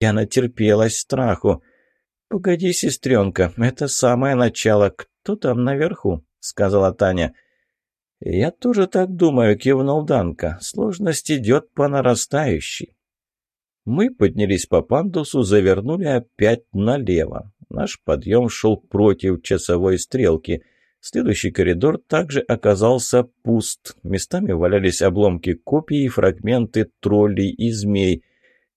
Я натерпелась страху. «Погоди, сестренка, это самое начало. Кто там наверху?» — сказала Таня. «Я тоже так думаю», — кивнул Данка. «Сложность идет по нарастающей». Мы поднялись по пандусу, завернули опять налево. Наш подъем шел против часовой стрелки. Следующий коридор также оказался пуст. Местами валялись обломки копий и фрагменты троллей и змей.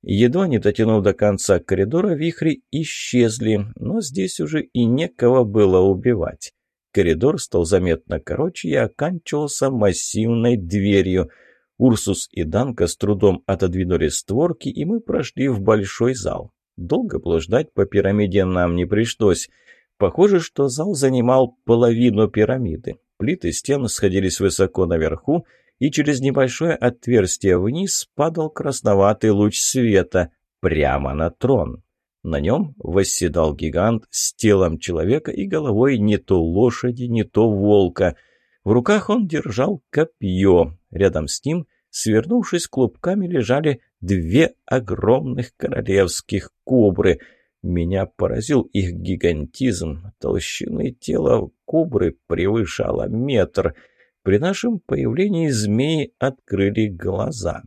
Едва не дотянув до конца коридора, вихри исчезли, но здесь уже и некого было убивать. Коридор стал заметно короче и оканчивался массивной дверью – Урсус и Данка с трудом отодвинули створки, и мы прошли в большой зал. Долго блуждать по пирамиде нам не пришлось. Похоже, что зал занимал половину пирамиды. Плиты стен сходились высоко наверху, и через небольшое отверстие вниз падал красноватый луч света прямо на трон. На нем восседал гигант с телом человека и головой не то лошади, не то волка. В руках он держал копье. Рядом с ним Свернувшись клубками, лежали две огромных королевских кобры. Меня поразил их гигантизм. Толщины тела кобры превышала метр. При нашем появлении змеи открыли глаза.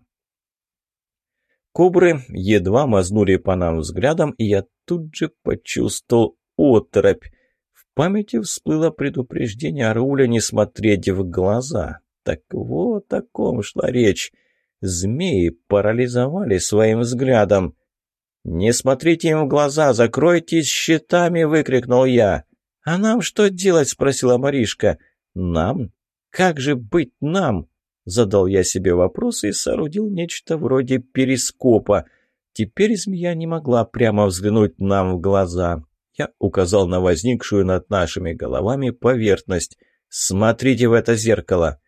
Кобры едва мазнули по нам взглядом, и я тут же почувствовал оторопь. В памяти всплыло предупреждение Рауля не смотреть в глаза. Так вот о ком шла речь. Змеи парализовали своим взглядом. «Не смотрите им в глаза, закройтесь щитами!» — выкрикнул я. «А нам что делать?» — спросила Маришка. «Нам? Как же быть нам?» Задал я себе вопрос и соорудил нечто вроде перископа. Теперь змея не могла прямо взглянуть нам в глаза. Я указал на возникшую над нашими головами поверхность. «Смотрите в это зеркало!»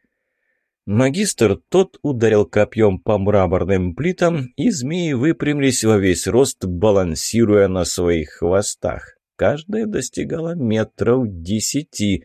Магистр тот ударил копьем по мраморным плитам, и змеи выпрямились во весь рост, балансируя на своих хвостах. Каждая достигала метров десяти.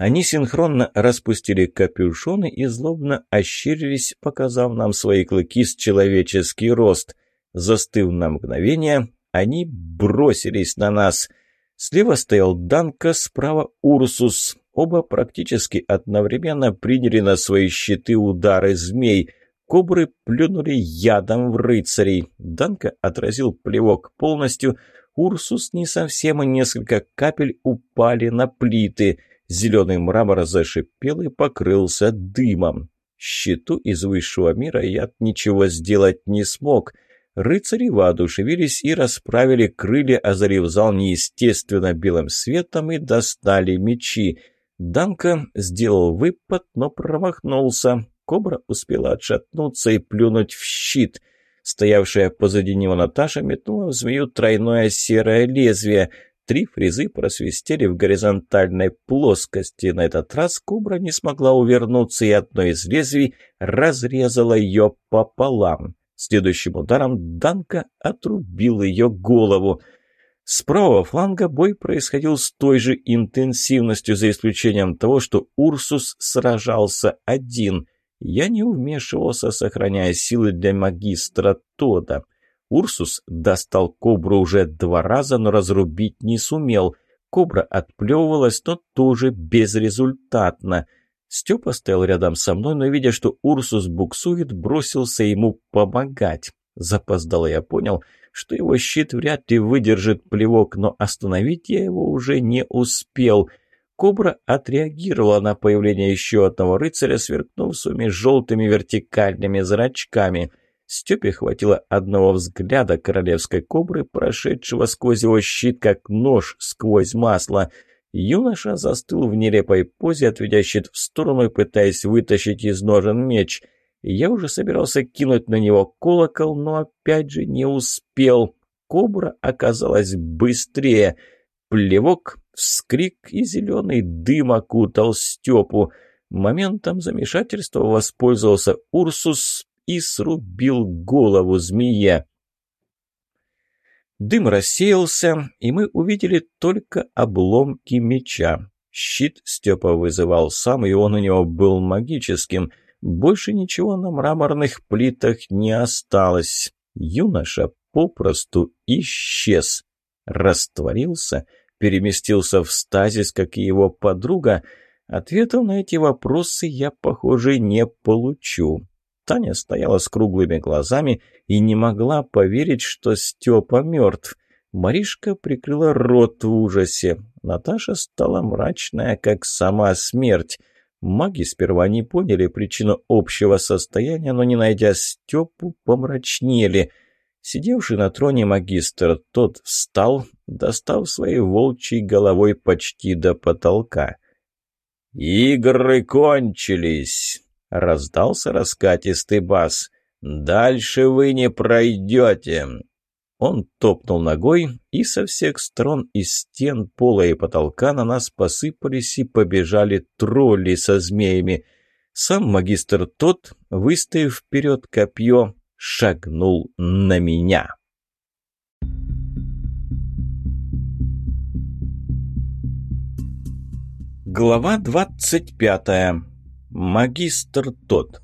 Они синхронно распустили капюшоны и злобно ощерились, показав нам свои клыки с человеческий рост. Застыв на мгновение, они бросились на нас. Слева стоял Данка, справа Урсус. Оба практически одновременно приняли на свои щиты удары змей. Кобры плюнули ядом в рыцарей. Данка отразил плевок полностью. Урсус не совсем, и несколько капель упали на плиты. Зеленый мрамор зашипел и покрылся дымом. Щиту из высшего мира я ничего сделать не смог. Рыцари воодушевились и расправили крылья, озарив зал неестественно белым светом и достали мечи. Данка сделал выпад, но промахнулся. Кобра успела отшатнуться и плюнуть в щит. Стоявшая позади него Наташа метнула в змею тройное серое лезвие. Три фрезы просвистели в горизонтальной плоскости. На этот раз кобра не смогла увернуться, и одно из лезвий разрезало ее пополам. Следующим ударом Данка отрубил ее голову. С правого фланга бой происходил с той же интенсивностью, за исключением того, что Урсус сражался один. Я не вмешивался, сохраняя силы для магистра Тода. Урсус достал кобру уже два раза, но разрубить не сумел. Кобра отплевывалась, но тоже безрезультатно. Степа стоял рядом со мной, но, видя, что Урсус буксует, бросился ему помогать. Запоздало я понял — что его щит вряд ли выдержит плевок, но остановить я его уже не успел. Кобра отреагировала на появление еще одного рыцаря, сверкнув своими желтыми вертикальными зрачками. Степе хватило одного взгляда королевской кобры, прошедшего сквозь его щит, как нож сквозь масло. Юноша застыл в нелепой позе, отведя щит в сторону и пытаясь вытащить из ножен меч — я уже собирался кинуть на него колокол, но опять же не успел. Кобра оказалась быстрее. Плевок, вскрик и зеленый дым окутал Степу. Моментом замешательства воспользовался Урсус и срубил голову змея. Дым рассеялся, и мы увидели только обломки меча. Щит Степа вызывал сам, и он у него был магическим — больше ничего на мраморных плитах не осталось. Юноша попросту исчез. Растворился, переместился в стазис, как и его подруга. Ответов на эти вопросы я, похоже, не получу. Таня стояла с круглыми глазами и не могла поверить, что Степа мертв. Маришка прикрыла рот в ужасе. Наташа стала мрачная, как сама смерть. Маги сперва не поняли причину общего состояния, но, не найдя Степу, помрачнели. Сидевший на троне магистр, тот встал, достав своей волчьей головой почти до потолка. «Игры кончились!» — раздался раскатистый бас. «Дальше вы не пройдете!» Он топнул ногой, и со всех сторон из стен, пола и потолка на нас посыпались и побежали тролли со змеями. Сам магистр тот, выставив вперед копье, шагнул на меня. Глава двадцать пятая. Магистр тот.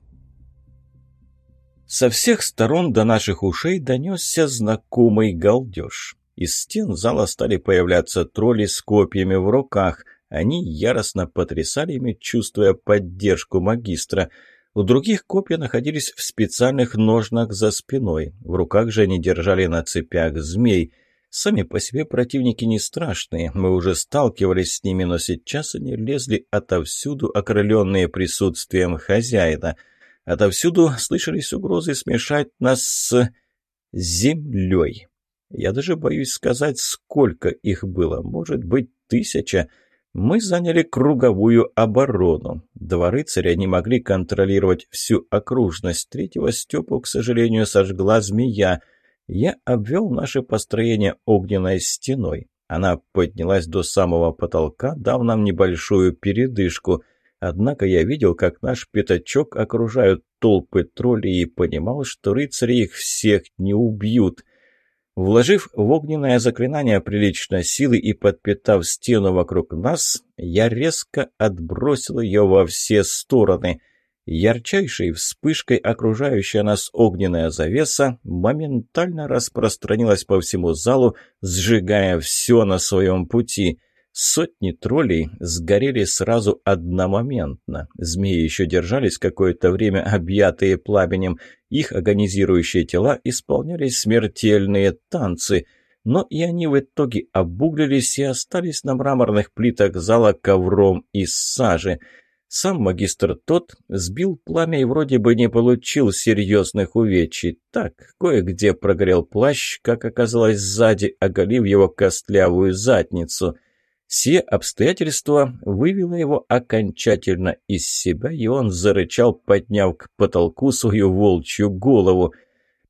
Со всех сторон до наших ушей донесся знакомый галдеж. Из стен зала стали появляться тролли с копьями в руках. Они яростно потрясали ими, чувствуя поддержку магистра. У других копья находились в специальных ножнах за спиной. В руках же они держали на цепях змей. Сами по себе противники не страшные, мы уже сталкивались с ними, но сейчас они лезли отовсюду, окрыленные присутствием хозяина — Отовсюду слышались угрозы смешать нас с землей. Я даже боюсь сказать, сколько их было. Может быть, тысяча. Мы заняли круговую оборону. Два рыцаря не могли контролировать всю окружность. Третьего Степу, к сожалению, сожгла змея. Я обвел наше построение огненной стеной. Она поднялась до самого потолка, дав нам небольшую передышку — Однако я видел, как наш пятачок окружают толпы троллей и понимал, что рыцари их всех не убьют. Вложив в огненное заклинание прилично силы и подпитав стену вокруг нас, я резко отбросил ее во все стороны. Ярчайшей вспышкой окружающая нас огненная завеса моментально распространилась по всему залу, сжигая все на своем пути — Сотни троллей сгорели сразу одномоментно. Змеи еще держались какое-то время, объятые пламенем. Их агонизирующие тела исполняли смертельные танцы. Но и они в итоге обуглились и остались на мраморных плитах зала ковром из сажи. Сам магистр тот сбил пламя и вроде бы не получил серьезных увечий. Так, кое-где прогорел плащ, как оказалось сзади, оголив его костлявую задницу — Все обстоятельства вывело его окончательно из себя, и он зарычал, подняв к потолку свою волчью голову.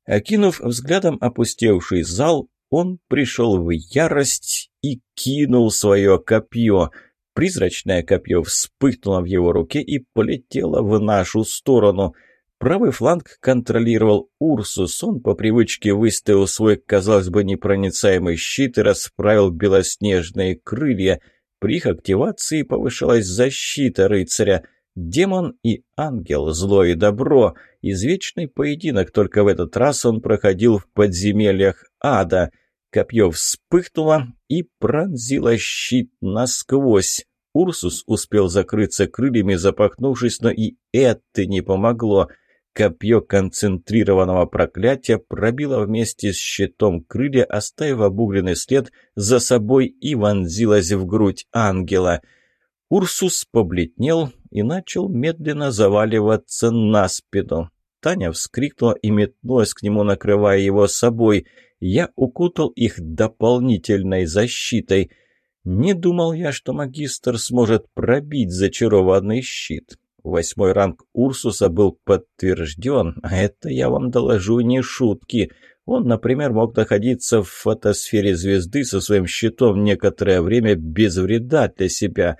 Окинув взглядом опустевший зал, он пришел в ярость и кинул свое копье. Призрачное копье вспыхнуло в его руке и полетело в нашу сторону — Правый фланг контролировал Урсус. Он по привычке выставил свой, казалось бы, непроницаемый щит и расправил белоснежные крылья. При их активации повышалась защита рыцаря. Демон и ангел, зло и добро. Извечный поединок, только в этот раз он проходил в подземельях ада. Копье вспыхнуло и пронзило щит насквозь. Урсус успел закрыться крыльями, запахнувшись, но и это не помогло — Копье концентрированного проклятия пробило вместе с щитом крылья, оставив обугленный след за собой и вонзилось в грудь ангела. Урсус побледнел и начал медленно заваливаться на спину. Таня вскрикнула и метнулась к нему, накрывая его собой. Я укутал их дополнительной защитой. Не думал я, что магистр сможет пробить зачарованный щит. Восьмой ранг Урсуса был подтвержден, а это, я вам доложу, не шутки. Он, например, мог находиться в фотосфере звезды со своим щитом некоторое время без вреда для себя.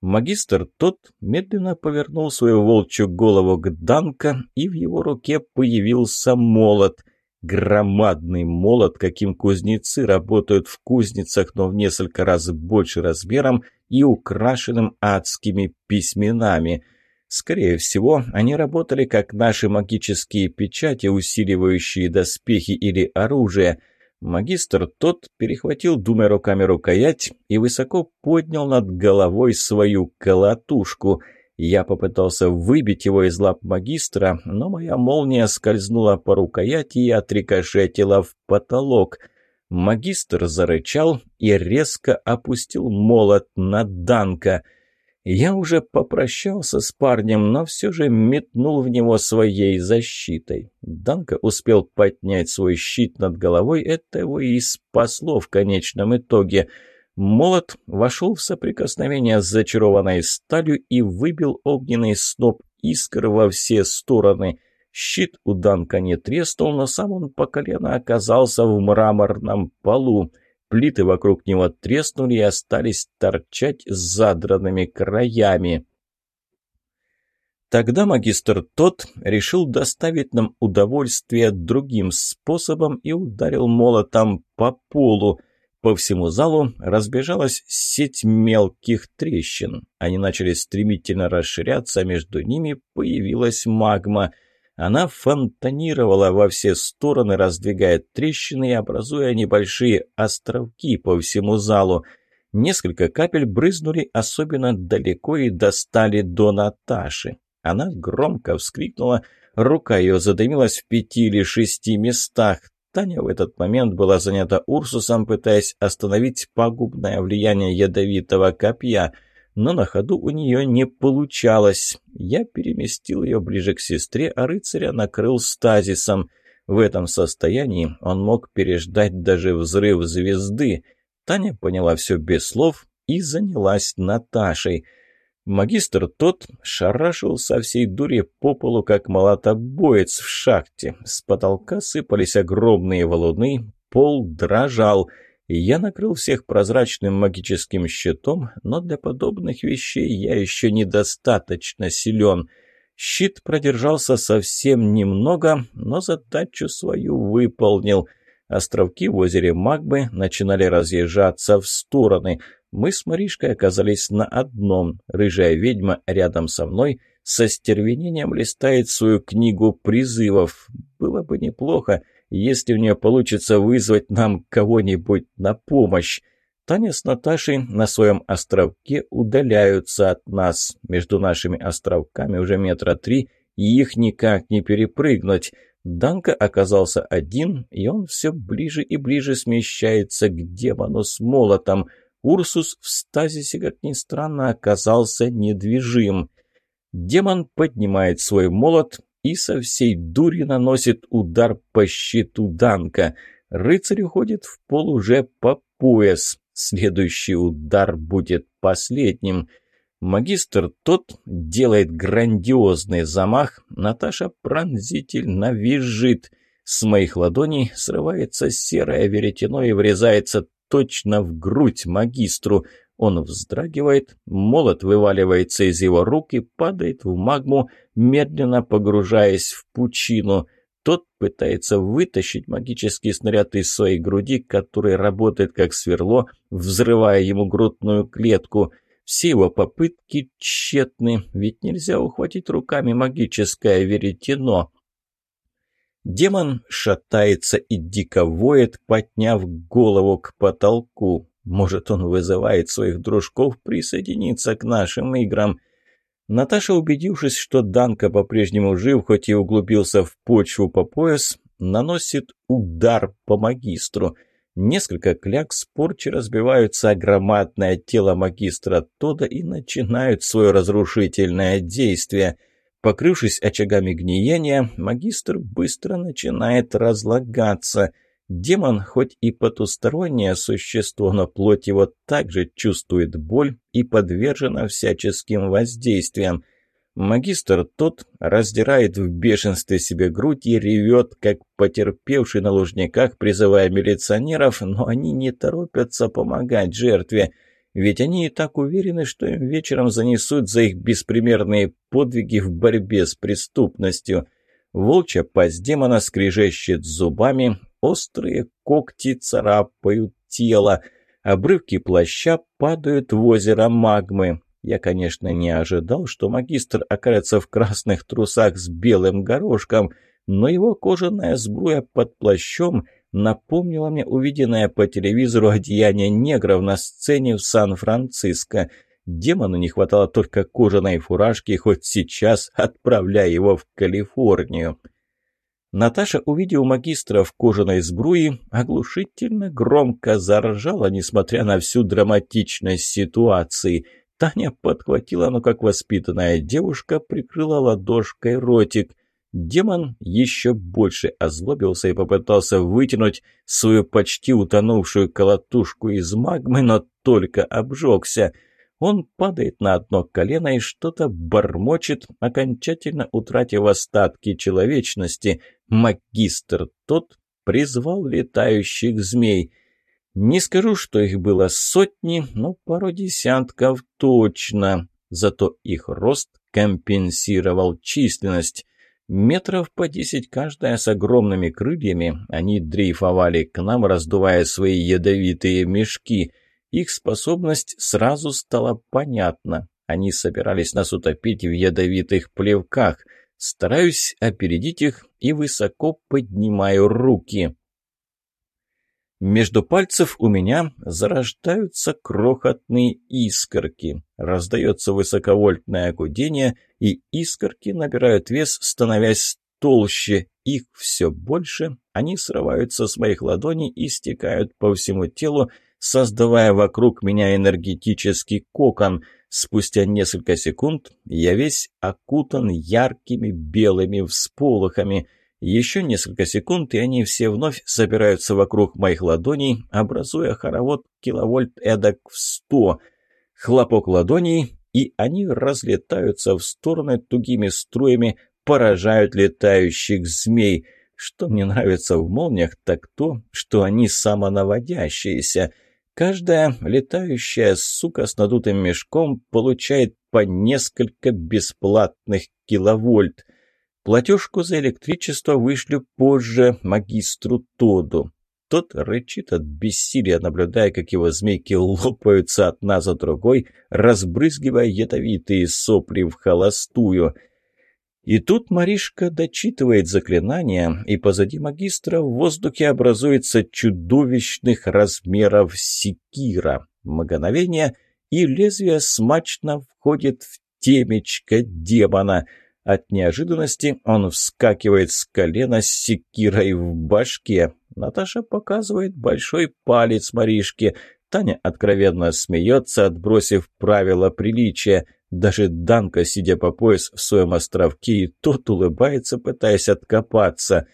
Магистр тот медленно повернул свою волчью голову к Данка, и в его руке появился молот. Громадный молот, каким кузнецы работают в кузницах, но в несколько раз больше размером и украшенным адскими письменами — Скорее всего, они работали как наши магические печати, усиливающие доспехи или оружие. Магистр тот перехватил двумя руками рукоять и высоко поднял над головой свою колотушку. Я попытался выбить его из лап магистра, но моя молния скользнула по рукояти и отрикошетила в потолок. Магистр зарычал и резко опустил молот на Данка — я уже попрощался с парнем, но все же метнул в него своей защитой. Данка успел поднять свой щит над головой, это его и спасло в конечном итоге. Молот вошел в соприкосновение с зачарованной сталью и выбил огненный сноп искр во все стороны. Щит у Данка не треснул, но сам он по колено оказался в мраморном полу. Плиты вокруг него треснули и остались торчать с задранными краями. Тогда магистр тот решил доставить нам удовольствие другим способом и ударил молотом по полу. По всему залу разбежалась сеть мелких трещин. Они начали стремительно расширяться, а между ними появилась магма – она фонтанировала во все стороны, раздвигая трещины и образуя небольшие островки по всему залу. Несколько капель брызнули особенно далеко и достали до Наташи. Она громко вскрикнула, рука ее задымилась в пяти или шести местах. Таня в этот момент была занята Урсусом, пытаясь остановить пагубное влияние ядовитого копья – но на ходу у нее не получалось. Я переместил ее ближе к сестре, а рыцаря накрыл стазисом. В этом состоянии он мог переждать даже взрыв звезды. Таня поняла все без слов и занялась Наташей. Магистр тот шарашил со всей дури по полу, как молотобоец в шахте. С потолка сыпались огромные валуны, пол дрожал — я накрыл всех прозрачным магическим щитом, но для подобных вещей я еще недостаточно силен. Щит продержался совсем немного, но задачу свою выполнил. Островки в озере Магбы начинали разъезжаться в стороны. Мы с Маришкой оказались на одном. Рыжая ведьма рядом со мной со стервенением листает свою книгу призывов. Было бы неплохо, если у нее получится вызвать нам кого-нибудь на помощь. Таня с Наташей на своем островке удаляются от нас. Между нашими островками уже метра три, и их никак не перепрыгнуть. Данка оказался один, и он все ближе и ближе смещается к демону с молотом. Урсус в стазисе, как ни странно, оказался недвижим. Демон поднимает свой молот, и со всей дури наносит удар по щиту Данка. Рыцарь уходит в пол уже по пояс. Следующий удар будет последним. Магистр тот делает грандиозный замах. Наташа пронзительно визжит. С моих ладоней срывается серое веретено и врезается точно в грудь магистру. Он вздрагивает, молот вываливается из его рук и падает в магму, медленно погружаясь в пучину. Тот пытается вытащить магический снаряд из своей груди, который работает как сверло, взрывая ему грудную клетку. Все его попытки тщетны, ведь нельзя ухватить руками магическое веретено. Демон шатается и дико воет, подняв голову к потолку. Может, он вызывает своих дружков присоединиться к нашим играм. Наташа, убедившись, что Данка по-прежнему жив, хоть и углубился в почву по пояс, наносит удар по магистру. Несколько кляк с порчи разбиваются о громадное тело магистра Тода и начинают свое разрушительное действие. Покрывшись очагами гниения, магистр быстро начинает разлагаться – Демон хоть и потустороннее существо, но плоть его также чувствует боль и подвержена всяческим воздействиям. Магистр тот раздирает в бешенстве себе грудь и ревет, как потерпевший на лужниках, призывая милиционеров, но они не торопятся помогать жертве, ведь они и так уверены, что им вечером занесут за их беспримерные подвиги в борьбе с преступностью. Волчья пасть демона скрежещет зубами, Острые когти царапают тело. Обрывки плаща падают в озеро магмы. Я, конечно, не ожидал, что магистр окажется в красных трусах с белым горошком, но его кожаная сбруя под плащом напомнила мне увиденное по телевизору одеяние негров на сцене в Сан-Франциско. Демону не хватало только кожаной фуражки, хоть сейчас отправляя его в Калифорнию. Наташа, увидев магистра в кожаной сбруе, оглушительно громко заржала, несмотря на всю драматичность ситуации. Таня подхватила, но как воспитанная девушка прикрыла ладошкой ротик. Демон еще больше озлобился и попытался вытянуть свою почти утонувшую колотушку из магмы, но только обжегся – он падает на одно колено и что-то бормочет, окончательно утратив остатки человечности. Магистр тот призвал летающих змей. Не скажу, что их было сотни, но пару десятков точно. Зато их рост компенсировал численность. Метров по десять каждая с огромными крыльями, они дрейфовали к нам, раздувая свои ядовитые мешки – их способность сразу стала понятна. Они собирались нас утопить в ядовитых плевках. Стараюсь опередить их и высоко поднимаю руки. Между пальцев у меня зарождаются крохотные искорки. Раздается высоковольтное гудение, и искорки набирают вес, становясь толще. Их все больше, они срываются с моих ладоней и стекают по всему телу, создавая вокруг меня энергетический кокон. Спустя несколько секунд я весь окутан яркими белыми всполохами. Еще несколько секунд, и они все вновь собираются вокруг моих ладоней, образуя хоровод киловольт эдак в сто. Хлопок ладоней, и они разлетаются в стороны тугими струями, поражают летающих змей. Что мне нравится в молниях, так то, что они самонаводящиеся — Каждая летающая сука с надутым мешком получает по несколько бесплатных киловольт. Платежку за электричество вышлю позже магистру Тоду. Тот рычит от бессилия, наблюдая, как его змейки лопаются одна за другой, разбрызгивая ядовитые сопли в холостую — и тут Маришка дочитывает заклинание, и позади магистра в воздухе образуется чудовищных размеров секира. Мгновение, и лезвие смачно входит в темечко демона. От неожиданности он вскакивает с колена с секирой в башке. Наташа показывает большой палец Маришке. Таня откровенно смеется, отбросив правила приличия – даже Данка, сидя по пояс в своем островке, и тот улыбается, пытаясь откопаться.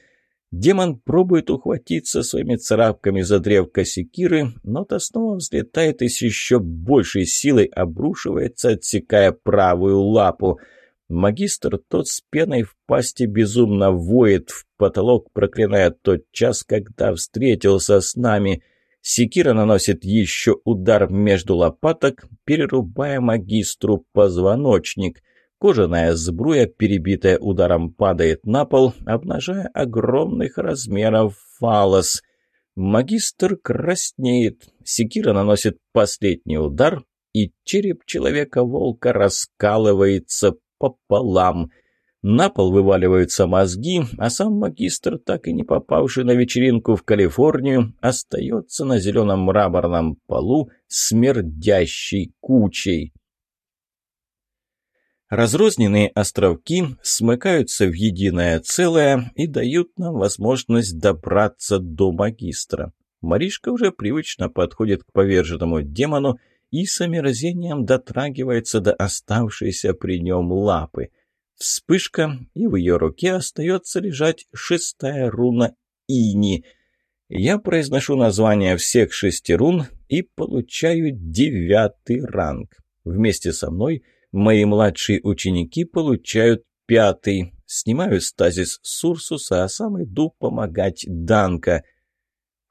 Демон пробует ухватиться своими царапками за древко секиры, но то снова взлетает и с еще большей силой обрушивается, отсекая правую лапу. Магистр тот с пеной в пасти безумно воет в потолок, проклиная тот час, когда встретился с нами — Секира наносит еще удар между лопаток, перерубая магистру позвоночник. Кожаная сбруя, перебитая ударом, падает на пол, обнажая огромных размеров фалос. Магистр краснеет. Секира наносит последний удар, и череп человека-волка раскалывается пополам — на пол вываливаются мозги, а сам магистр, так и не попавший на вечеринку в Калифорнию, остается на зеленом мраморном полу смердящей кучей. Разрозненные островки смыкаются в единое целое и дают нам возможность добраться до магистра. Маришка уже привычно подходит к поверженному демону и с омерзением дотрагивается до оставшейся при нем лапы – Вспышка, и в ее руке остается лежать шестая руна Ини. Я произношу название всех шести рун и получаю девятый ранг. Вместе со мной мои младшие ученики получают пятый. Снимаю стазис с Урсуса, а сам иду помогать Данка.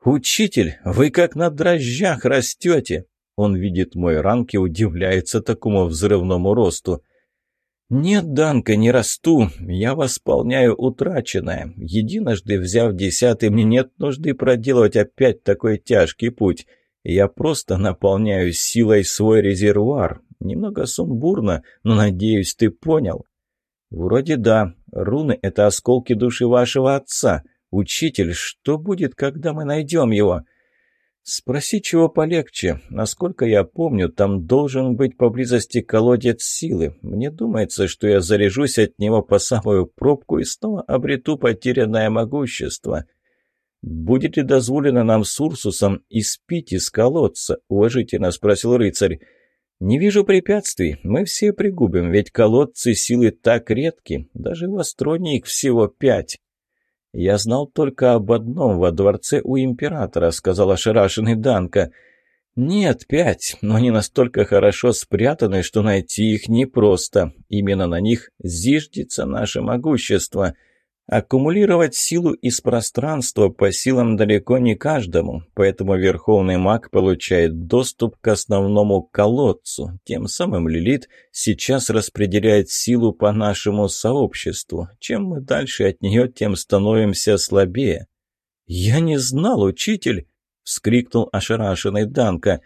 «Учитель, вы как на дрожжах растете!» Он видит мой ранг и удивляется такому взрывному росту. «Нет, Данка, не расту. Я восполняю утраченное. Единожды взяв десятый, мне нет нужды проделывать опять такой тяжкий путь. Я просто наполняю силой свой резервуар. Немного сумбурно, но, надеюсь, ты понял». «Вроде да. Руны — это осколки души вашего отца. Учитель, что будет, когда мы найдем его?» «Спроси, чего полегче. Насколько я помню, там должен быть поблизости колодец силы. Мне думается, что я заряжусь от него по самую пробку и снова обрету потерянное могущество». «Будет ли дозволено нам с Урсусом испить из колодца?» — уважительно спросил рыцарь. «Не вижу препятствий. Мы все пригубим, ведь колодцы силы так редки. Даже в Астроне их всего пять». «Я знал только об одном во дворце у императора», — сказал ошарашенный Данка. «Нет, пять, но они настолько хорошо спрятаны, что найти их непросто. Именно на них зиждется наше могущество». Аккумулировать силу из пространства по силам далеко не каждому, поэтому Верховный Маг получает доступ к основному колодцу. Тем самым Лилит сейчас распределяет силу по нашему сообществу. Чем мы дальше от нее, тем становимся слабее. «Я не знал, учитель!» — вскрикнул ошарашенный Данка.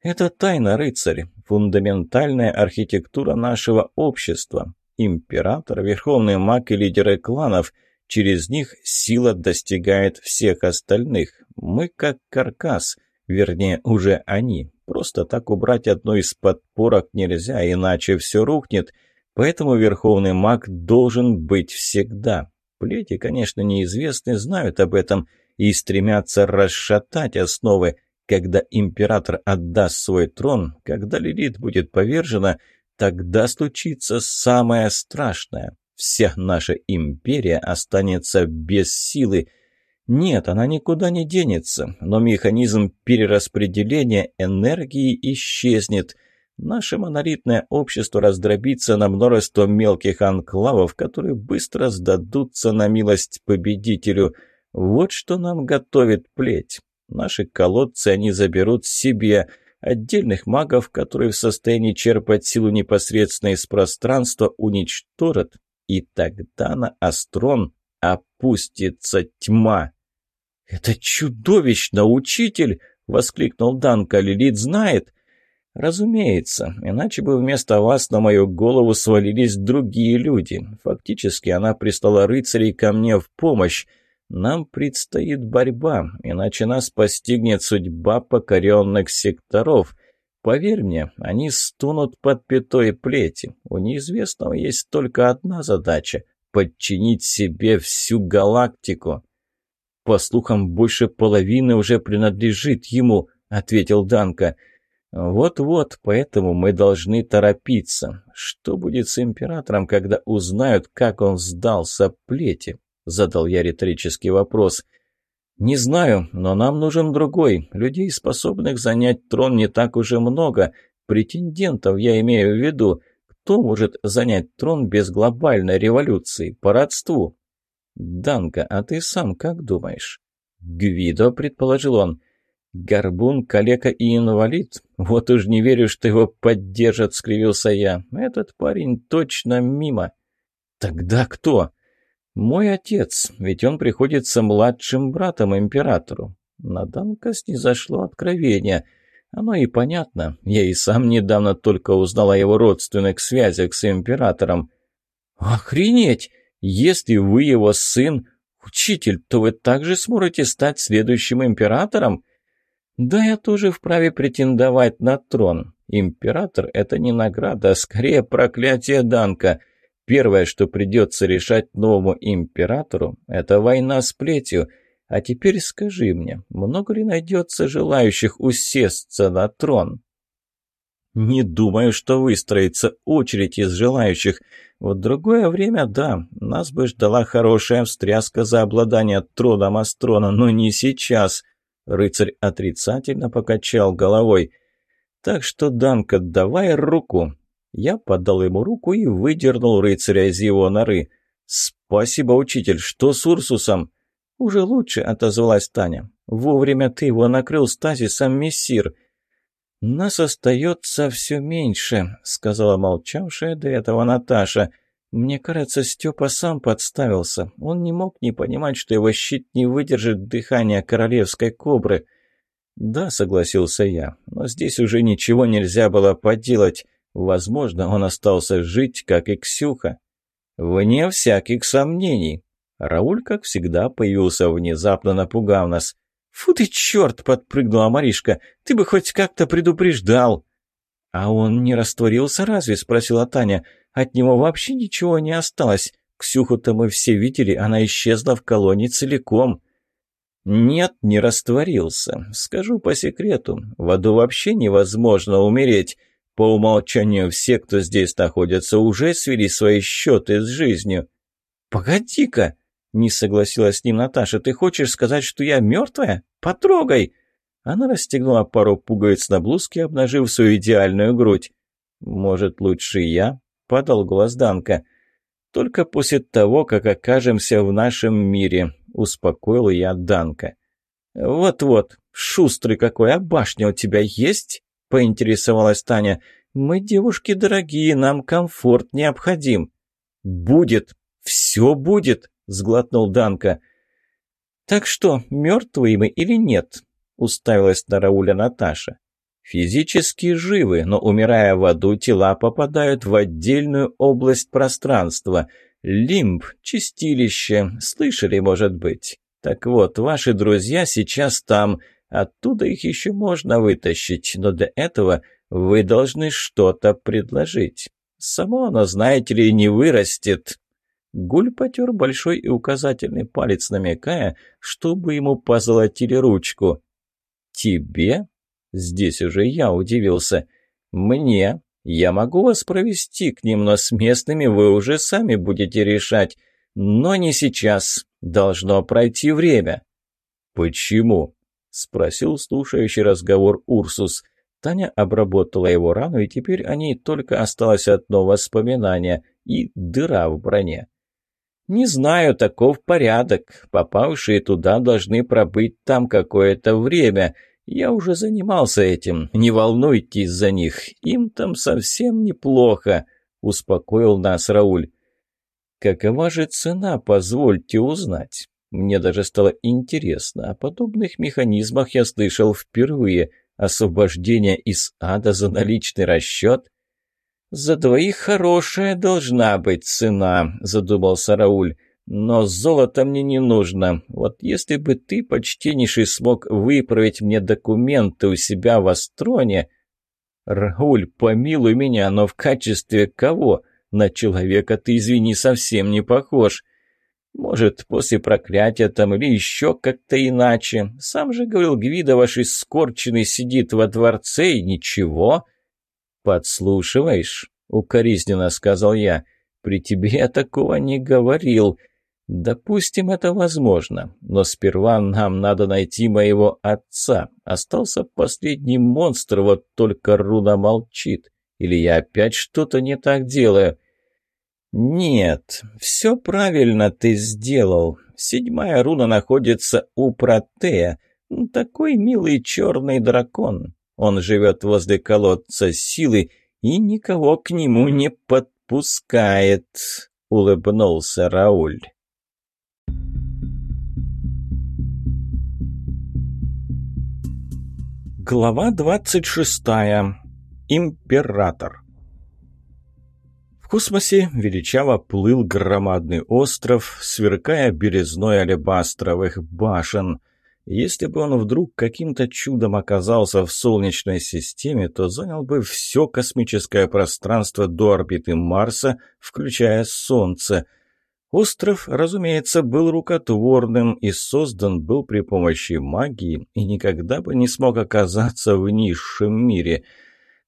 «Это тайна, рыцарь, фундаментальная архитектура нашего общества. Император, верховный маг и лидеры кланов. Через них сила достигает всех остальных. Мы как каркас, вернее, уже они. Просто так убрать одну из подпорок нельзя, иначе все рухнет. Поэтому верховный маг должен быть всегда. Плети, конечно, неизвестны, знают об этом и стремятся расшатать основы. Когда император отдаст свой трон, когда Лилит будет повержена – Тогда случится самое страшное. Вся наша империя останется без силы. Нет, она никуда не денется, но механизм перераспределения энергии исчезнет. Наше монолитное общество раздробится на множество мелких анклавов, которые быстро сдадутся на милость победителю. Вот что нам готовит плеть. Наши колодцы они заберут себе – Отдельных магов, которые в состоянии черпать силу непосредственно из пространства, уничтожат, и тогда на Астрон опустится тьма. «Это чудовищно, учитель!» — воскликнул Данка. «Лилит знает?» «Разумеется, иначе бы вместо вас на мою голову свалились другие люди. Фактически она прислала рыцарей ко мне в помощь. Нам предстоит борьба, иначе нас постигнет судьба покоренных секторов. Поверь мне, они стонут под пятой плети. У неизвестного есть только одна задача — подчинить себе всю галактику. «По слухам, больше половины уже принадлежит ему», — ответил Данка. «Вот-вот, поэтому мы должны торопиться. Что будет с императором, когда узнают, как он сдался плети?» — задал я риторический вопрос. «Не знаю, но нам нужен другой. Людей, способных занять трон, не так уже много. Претендентов я имею в виду. Кто может занять трон без глобальной революции, по родству?» «Данка, а ты сам как думаешь?» «Гвидо», — предположил он. «Горбун, калека и инвалид? Вот уж не верю, что его поддержат», — скривился я. «Этот парень точно мимо». «Тогда кто?» «Мой отец, ведь он приходится младшим братом императору». На Данка снизошло откровение. Оно и понятно. Я и сам недавно только узнал о его родственных связях с императором. «Охренеть! Если вы его сын, учитель, то вы также сможете стать следующим императором?» «Да, я тоже вправе претендовать на трон. Император — это не награда, а скорее проклятие Данка». Первое, что придется решать новому императору, это война с плетью. А теперь скажи мне, много ли найдется желающих усесться на трон? Не думаю, что выстроится очередь из желающих. В другое время, да, нас бы ждала хорошая встряска за обладание троном Астрона, но не сейчас. Рыцарь отрицательно покачал головой. Так что, Данка, давай руку. Я подал ему руку и выдернул рыцаря из его норы. «Спасибо, учитель. Что с Урсусом?» «Уже лучше», — отозвалась Таня. «Вовремя ты его накрыл стазисом, мессир». «Нас остается все меньше», — сказала молчавшая до этого Наташа. «Мне кажется, Степа сам подставился. Он не мог не понимать, что его щит не выдержит дыхания королевской кобры». «Да», — согласился я, — «но здесь уже ничего нельзя было поделать. Возможно, он остался жить, как и Ксюха. Вне всяких сомнений. Рауль, как всегда, появился внезапно, напугав нас. «Фу ты, черт!» — подпрыгнула Маришка. «Ты бы хоть как-то предупреждал!» «А он не растворился разве?» — спросила Таня. «От него вообще ничего не осталось. Ксюху-то мы все видели, она исчезла в колонии целиком». «Нет, не растворился. Скажу по секрету, в аду вообще невозможно умереть. По умолчанию все, кто здесь находится, уже свели свои счеты с жизнью». «Погоди-ка!» — не согласилась с ним Наташа. «Ты хочешь сказать, что я мертвая? Потрогай!» Она расстегнула пару пуговиц на блузке, обнажив свою идеальную грудь. «Может, лучше я?» — подал голос Данка. «Только после того, как окажемся в нашем мире», — успокоил я Данка. «Вот-вот, шустрый какой, а башня у тебя есть?» — поинтересовалась Таня. «Мы девушки дорогие, нам комфорт необходим». «Будет, все будет», — сглотнул Данка. «Так что, мертвые мы или нет?» — уставилась на Рауля Наташа. «Физически живы, но, умирая в аду, тела попадают в отдельную область пространства. Лимб, чистилище, слышали, может быть. Так вот, ваши друзья сейчас там, оттуда их еще можно вытащить, но для этого вы должны что-то предложить. Само оно, знаете ли, не вырастет». Гуль потер большой и указательный палец, намекая, чтобы ему позолотили ручку. «Тебе?» Здесь уже я удивился. «Мне? Я могу вас провести к ним, но с местными вы уже сами будете решать. Но не сейчас. Должно пройти время». «Почему?» — спросил слушающий разговор Урсус. Таня обработала его рану, и теперь о ней только осталось одно воспоминание и дыра в броне. «Не знаю, таков порядок. Попавшие туда должны пробыть там какое-то время. Я уже занимался этим. Не волнуйтесь за них. Им там совсем неплохо», — успокоил нас Рауль. «Какова же цена, позвольте узнать?» Мне даже стало интересно. О подобных механизмах я слышал впервые. Освобождение из ада за наличный расчет? «За двоих хорошая должна быть цена», — задумался Рауль. «Но золото мне не нужно. Вот если бы ты, почтеннейший, смог выправить мне документы у себя в Астроне...» «Рауль, помилуй меня, но в качестве кого? На человека ты, извини, совсем не похож. Может, после проклятия там или еще как-то иначе. Сам же говорил, Гвида ваш искорченный сидит во дворце и ничего». «Подслушиваешь?» — укоризненно сказал я. «При тебе я такого не говорил. Допустим, это возможно, но сперва нам надо найти моего отца. Остался последний монстр, вот только руна молчит. Или я опять что-то не так делаю?» «Нет, все правильно ты сделал. Седьмая руна находится у Протея. Такой милый черный дракон. Он живет возле колодца силы и никого к нему не подпускает», — улыбнулся Рауль. Глава двадцать шестая. Император. В космосе величаво плыл громадный остров, сверкая березной алебастровых башен — если бы он вдруг каким-то чудом оказался в Солнечной системе, то занял бы все космическое пространство до орбиты Марса, включая Солнце. Остров, разумеется, был рукотворным и создан был при помощи магии и никогда бы не смог оказаться в низшем мире.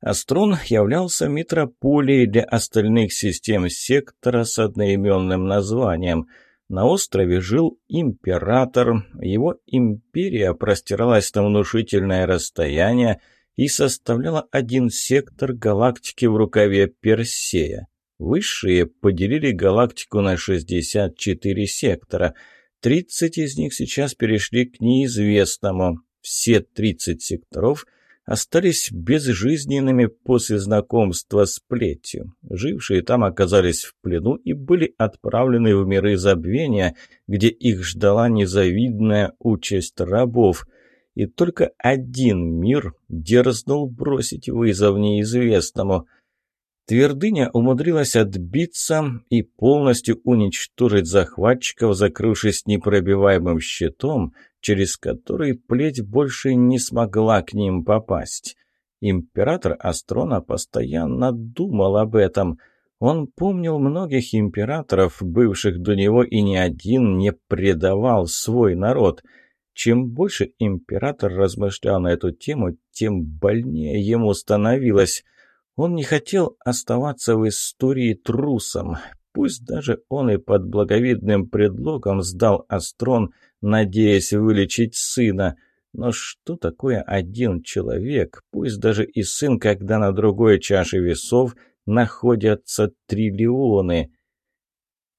Астрон являлся метрополией для остальных систем сектора с одноименным названием – на острове жил император, его империя простиралась на внушительное расстояние и составляла один сектор галактики в рукаве Персея. Высшие поделили галактику на 64 сектора. 30 из них сейчас перешли к неизвестному. Все 30 секторов остались безжизненными после знакомства с плетью. Жившие там оказались в плену и были отправлены в миры забвения, где их ждала незавидная участь рабов. И только один мир дерзнул бросить вызов неизвестному. Твердыня умудрилась отбиться и полностью уничтожить захватчиков, закрывшись непробиваемым щитом, через который плеть больше не смогла к ним попасть. Император Астрона постоянно думал об этом. Он помнил многих императоров, бывших до него, и ни один не предавал свой народ. Чем больше император размышлял на эту тему, тем больнее ему становилось – он не хотел оставаться в истории трусом. Пусть даже он и под благовидным предлогом сдал Астрон, надеясь вылечить сына. Но что такое один человек, пусть даже и сын, когда на другой чаше весов находятся триллионы?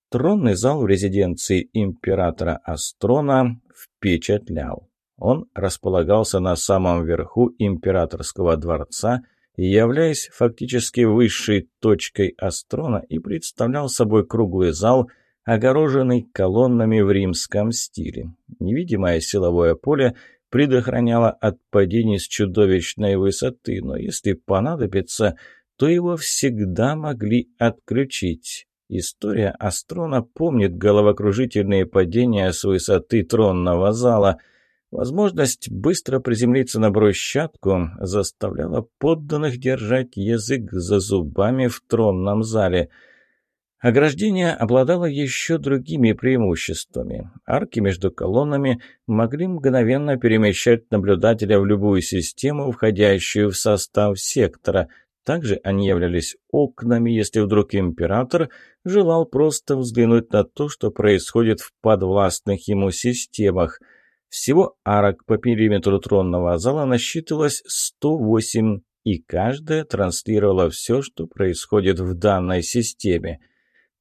Тронный зал в резиденции императора Астрона впечатлял. Он располагался на самом верху императорского дворца – являясь фактически высшей точкой астрона и представлял собой круглый зал, огороженный колоннами в римском стиле. Невидимое силовое поле предохраняло от падений с чудовищной высоты, но если понадобится, то его всегда могли отключить. История Астрона помнит головокружительные падения с высоты тронного зала – Возможность быстро приземлиться на брусчатку заставляла подданных держать язык за зубами в тронном зале. Ограждение обладало еще другими преимуществами. Арки между колоннами могли мгновенно перемещать наблюдателя в любую систему, входящую в состав сектора. Также они являлись окнами, если вдруг император желал просто взглянуть на то, что происходит в подвластных ему системах – всего арок по периметру тронного зала насчитывалось 108, и каждая транслировала все, что происходит в данной системе.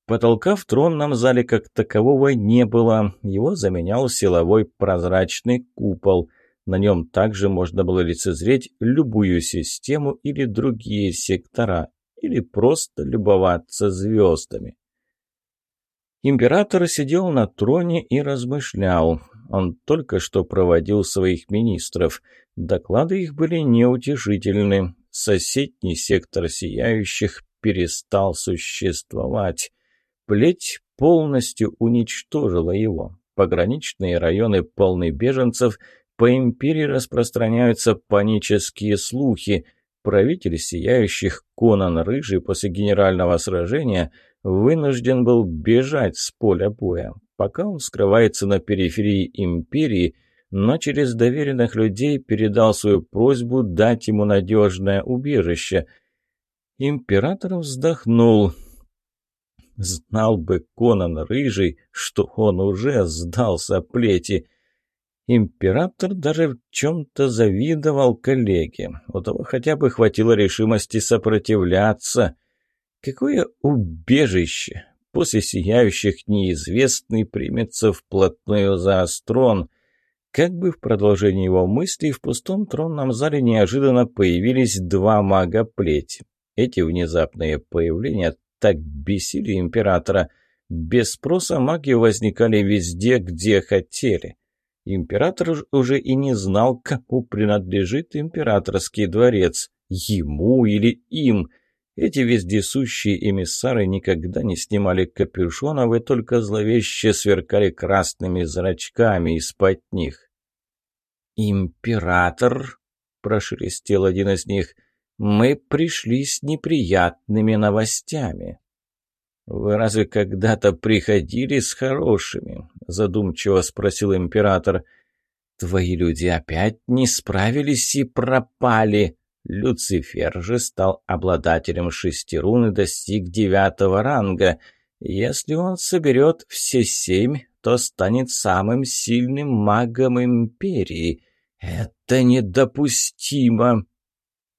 Потолка в тронном зале как такового не было, его заменял силовой прозрачный купол. На нем также можно было лицезреть любую систему или другие сектора, или просто любоваться звездами. Император сидел на троне и размышлял. Он только что проводил своих министров. Доклады их были неутешительны. Соседний сектор сияющих перестал существовать. Плеть полностью уничтожила его. Пограничные районы полны беженцев. По империи распространяются панические слухи. Правитель сияющих Конан Рыжий после генерального сражения вынужден был бежать с поля боя. Пока он скрывается на периферии империи, но через доверенных людей передал свою просьбу дать ему надежное убежище. Император вздохнул. Знал бы Конан Рыжий, что он уже сдался плети. Император даже в чем-то завидовал коллеге. У того хотя бы хватило решимости сопротивляться. Какое убежище! После сияющих неизвестный примется вплотную за Астрон. Как бы в продолжении его мыслей в пустом тронном зале неожиданно появились два мага-плети. Эти внезапные появления так бесили императора. Без спроса маги возникали везде, где хотели. Император уже и не знал, кому принадлежит императорский дворец, ему или им – эти вездесущие эмиссары никогда не снимали капюшонов и только зловеще сверкали красными зрачками из-под них. «Император!» – прошелестел один из них. «Мы пришли с неприятными новостями». «Вы разве когда-то приходили с хорошими?» – задумчиво спросил император. «Твои люди опять не справились и пропали», Люцифер же стал обладателем шести рун и достиг девятого ранга. Если он соберет все семь, то станет самым сильным магом Империи. Это недопустимо.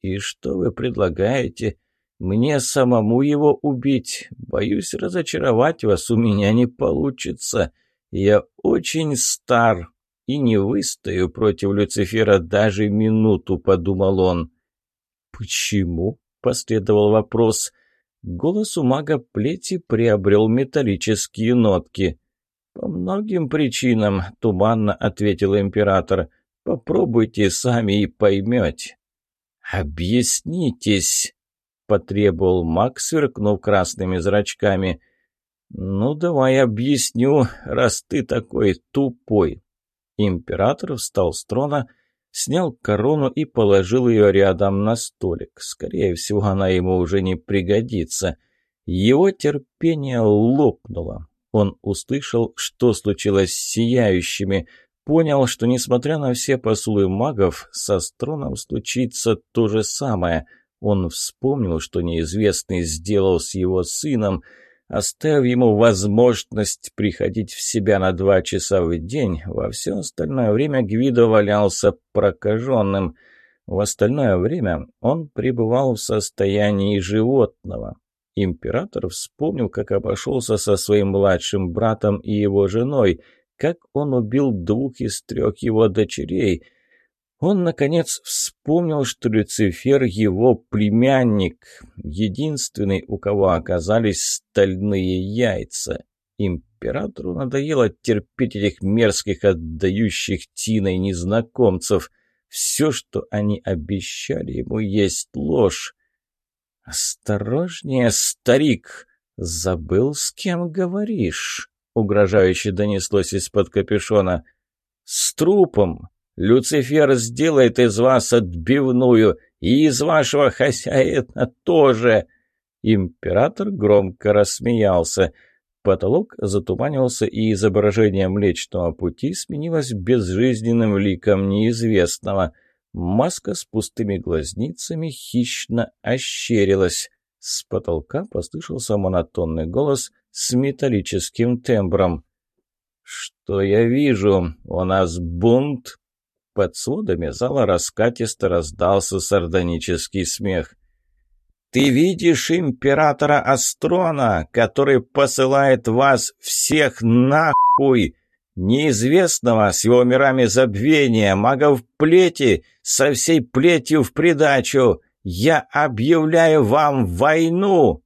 И что вы предлагаете? Мне самому его убить? Боюсь разочаровать вас, у меня не получится. Я очень стар и не выстою против Люцифера даже минуту, подумал он. «Почему?» – последовал вопрос. Голос у мага плети приобрел металлические нотки. «По многим причинам», – туманно ответил император. «Попробуйте сами и поймете». «Объяснитесь!» — потребовал Мак, сверкнув красными зрачками. «Ну, давай объясню, раз ты такой тупой». Император встал с трона, снял корону и положил ее рядом на столик. Скорее всего, она ему уже не пригодится. Его терпение лопнуло. Он услышал, что случилось с сияющими, понял, что, несмотря на все посулы магов, со строном случится то же самое. Он вспомнил, что неизвестный сделал с его сыном — Оставив ему возможность приходить в себя на два часа в день, во все остальное время Гвидо валялся прокаженным. В остальное время он пребывал в состоянии животного. Император вспомнил, как обошелся со своим младшим братом и его женой, как он убил двух из трех его дочерей – он, наконец, вспомнил, что Люцифер — его племянник, единственный, у кого оказались стальные яйца. Императору надоело терпеть этих мерзких, отдающих тиной незнакомцев. Все, что они обещали ему, есть ложь. «Осторожнее, старик! Забыл, с кем говоришь?» — угрожающе донеслось из-под капюшона. «С трупом!» Люцифер сделает из вас отбивную, и из вашего хозяина тоже!» Император громко рассмеялся. Потолок затуманился, и изображение Млечного Пути сменилось безжизненным ликом неизвестного. Маска с пустыми глазницами хищно ощерилась. С потолка послышался монотонный голос с металлическим тембром. «Что я вижу? У нас бунт?» Под сводами зала раскатисто раздался сардонический смех. «Ты видишь императора Астрона, который посылает вас всех нахуй!» Неизвестного с его мирами забвения, магов плети, со всей плетью в придачу. Я объявляю вам войну!»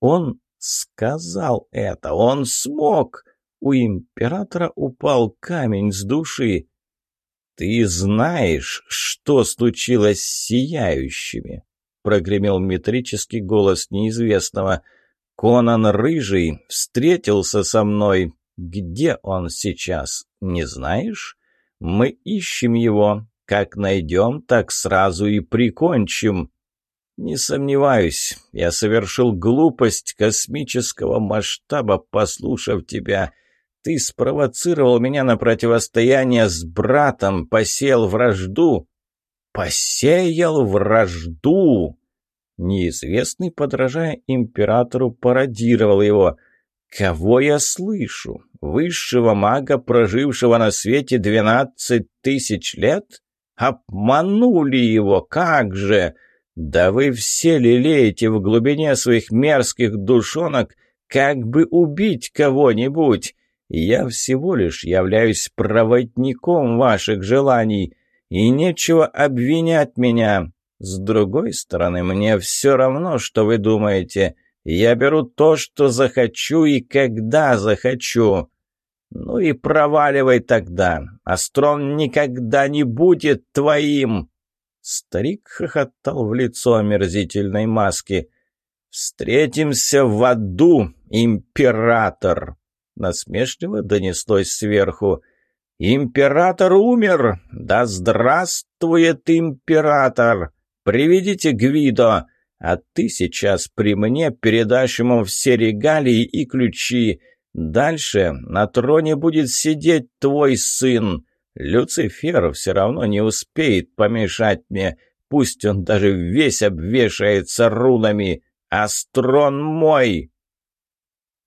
Он сказал это, он смог. У императора упал камень с души. «Ты знаешь, что случилось с сияющими?» — прогремел метрический голос неизвестного. «Конан Рыжий встретился со мной. Где он сейчас, не знаешь? Мы ищем его. Как найдем, так сразу и прикончим». «Не сомневаюсь, я совершил глупость космического масштаба, послушав тебя». Ты спровоцировал меня на противостояние с братом, посеял вражду. Посеял вражду! Неизвестный, подражая императору, пародировал его. «Кого я слышу? Высшего мага, прожившего на свете двенадцать тысяч лет? Обманули его, как же! Да вы все лелеете в глубине своих мерзких душонок, как бы убить кого-нибудь!» Я всего лишь являюсь проводником ваших желаний, и нечего обвинять меня. С другой стороны, мне все равно, что вы думаете. Я беру то, что захочу и когда захочу. Ну и проваливай тогда. Астрон никогда не будет твоим. Старик хохотал в лицо омерзительной маски. «Встретимся в аду, император!» Насмешливо донеслось сверху. «Император умер! Да здравствует император! Приведите Гвидо, а ты сейчас при мне передашь ему все регалии и ключи. Дальше на троне будет сидеть твой сын. Люцифер все равно не успеет помешать мне, пусть он даже весь обвешается рунами. Астрон мой!»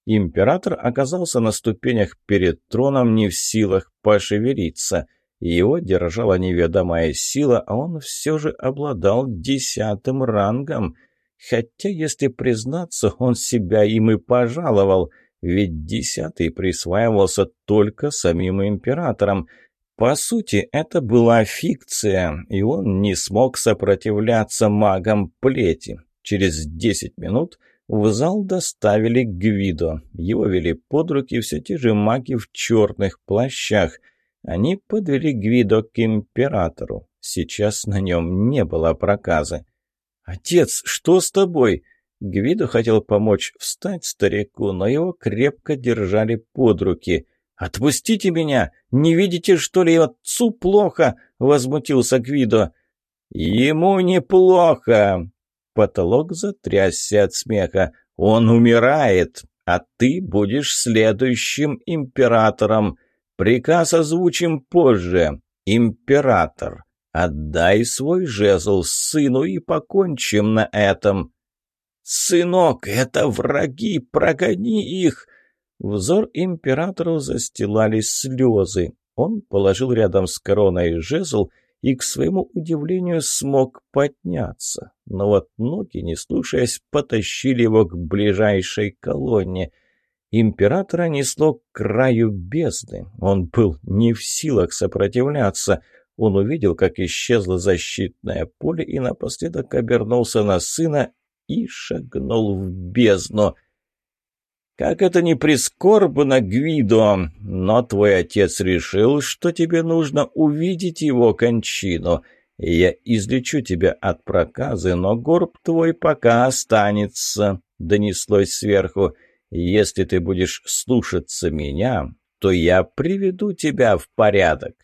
Император оказался на ступенях перед троном не в силах пошевелиться. Его держала неведомая сила, а он все же обладал десятым рангом. Хотя, если признаться, он себя им и пожаловал, ведь десятый присваивался только самим императором. По сути, это была фикция, и он не смог сопротивляться магам плети. Через десять минут в зал доставили Гвидо. Его вели под руки все те же маги в черных плащах. Они подвели Гвидо к императору. Сейчас на нем не было проказа. «Отец, что с тобой?» Гвидо хотел помочь встать старику, но его крепко держали под руки. «Отпустите меня! Не видите, что ли, отцу плохо?» — возмутился Гвидо. «Ему неплохо!» Потолок затрясся от смеха. «Он умирает, а ты будешь следующим императором. Приказ озвучим позже. Император, отдай свой жезл сыну и покончим на этом». «Сынок, это враги, прогони их!» Взор императору застилали слезы. Он положил рядом с короной жезл и, к своему удивлению, смог подняться. Но вот ноги, не слушаясь, потащили его к ближайшей колонне. Императора несло к краю бездны. Он был не в силах сопротивляться. Он увидел, как исчезло защитное поле, и напоследок обернулся на сына и шагнул в бездну. «Как это не прискорбно, Гвидо, но твой отец решил, что тебе нужно увидеть его кончину. Я излечу тебя от проказы, но горб твой пока останется», — донеслось сверху. «Если ты будешь слушаться меня, то я приведу тебя в порядок».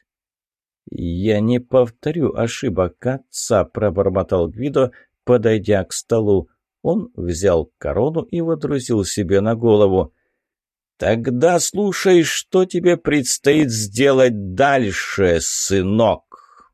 «Я не повторю ошибок отца», — пробормотал Гвидо, подойдя к столу. Он взял корону и водрузил себе на голову. «Тогда слушай, что тебе предстоит сделать дальше, сынок!»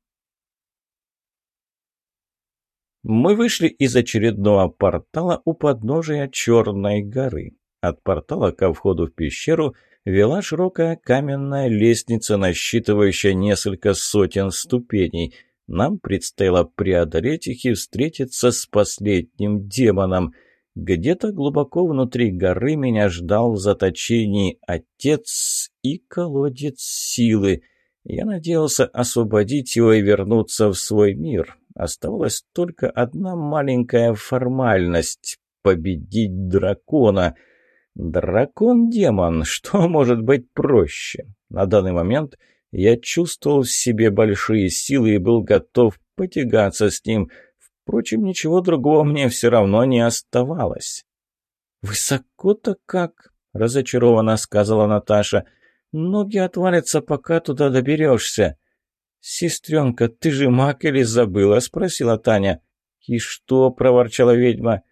Мы вышли из очередного портала у подножия Черной горы. От портала ко входу в пещеру вела широкая каменная лестница, насчитывающая несколько сотен ступеней – нам предстояло преодолеть их и встретиться с последним демоном. Где-то глубоко внутри горы меня ждал в заточении отец и колодец силы. Я надеялся освободить его и вернуться в свой мир. Оставалась только одна маленькая формальность — победить дракона. Дракон-демон, что может быть проще? На данный момент — я чувствовал в себе большие силы и был готов потягаться с ним. Впрочем, ничего другого мне все равно не оставалось. «Высоко-то как?» — разочарованно сказала Наташа. «Ноги отвалятся, пока туда доберешься». «Сестренка, ты же маг или забыла?» — спросила Таня. «И что?» — проворчала ведьма.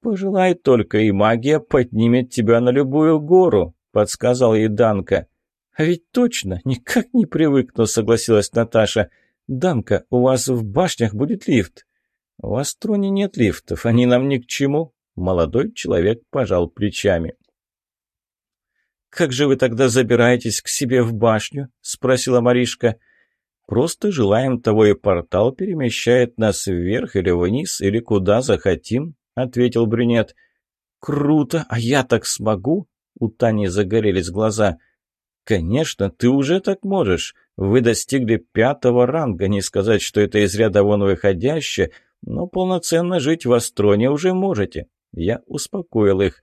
«Пожелай только, и магия поднимет тебя на любую гору», — подсказал ей Данка. «А ведь точно, никак не привыкну», — согласилась Наташа. «Данка, у вас в башнях будет лифт?» «В Астроне нет лифтов, они нам ни к чему», — молодой человек пожал плечами. «Как же вы тогда забираетесь к себе в башню?» — спросила Маришка. «Просто желаем того, и портал перемещает нас вверх или вниз, или куда захотим», — ответил брюнет. «Круто! А я так смогу?» — у Тани загорелись глаза. «Конечно, ты уже так можешь. Вы достигли пятого ранга, не сказать, что это из ряда вон выходящее, но полноценно жить в Астроне уже можете». Я успокоил их.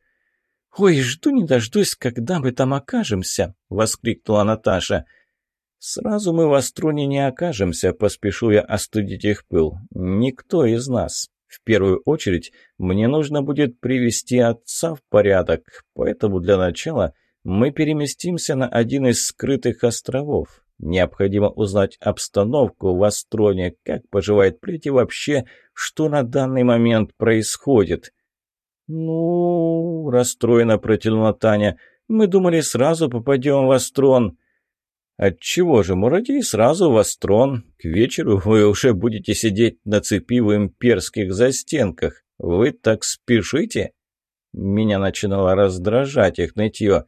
«Ой, жду не дождусь, когда мы там окажемся!» — воскликнула Наташа. «Сразу мы в Астроне не окажемся», — поспешу я остудить их пыл. «Никто из нас. В первую очередь мне нужно будет привести отца в порядок, поэтому для начала мы переместимся на один из скрытых островов. Необходимо узнать обстановку в Астроне, как поживает плеть и вообще, что на данный момент происходит. «Ну...» — расстроенно протянула Таня. «Мы думали, сразу попадем в Астрон». «Отчего же, Мурадей, сразу в Астрон? К вечеру вы уже будете сидеть на цепи в имперских застенках. Вы так спешите?» Меня начинало раздражать их нытье.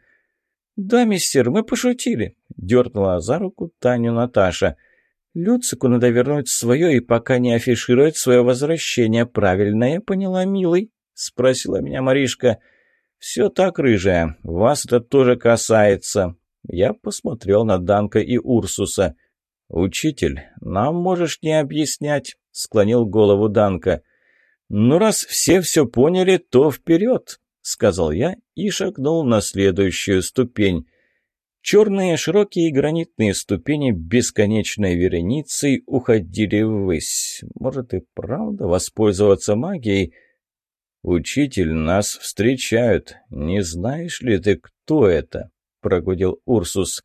«Да, мистер, мы пошутили», — дернула за руку Таню Наташа. «Люцику надо вернуть свое и пока не афишировать свое возвращение. Правильно я поняла, милый?» — спросила меня Маришка. «Все так, рыжая, вас это тоже касается». Я посмотрел на Данка и Урсуса. «Учитель, нам можешь не объяснять», — склонил голову Данка. «Ну, раз все все поняли, то вперед!» — сказал я и шагнул на следующую ступень. Черные широкие гранитные ступени бесконечной вереницей уходили ввысь. Может и правда воспользоваться магией? «Учитель, нас встречают. Не знаешь ли ты, кто это?» — прогудел Урсус.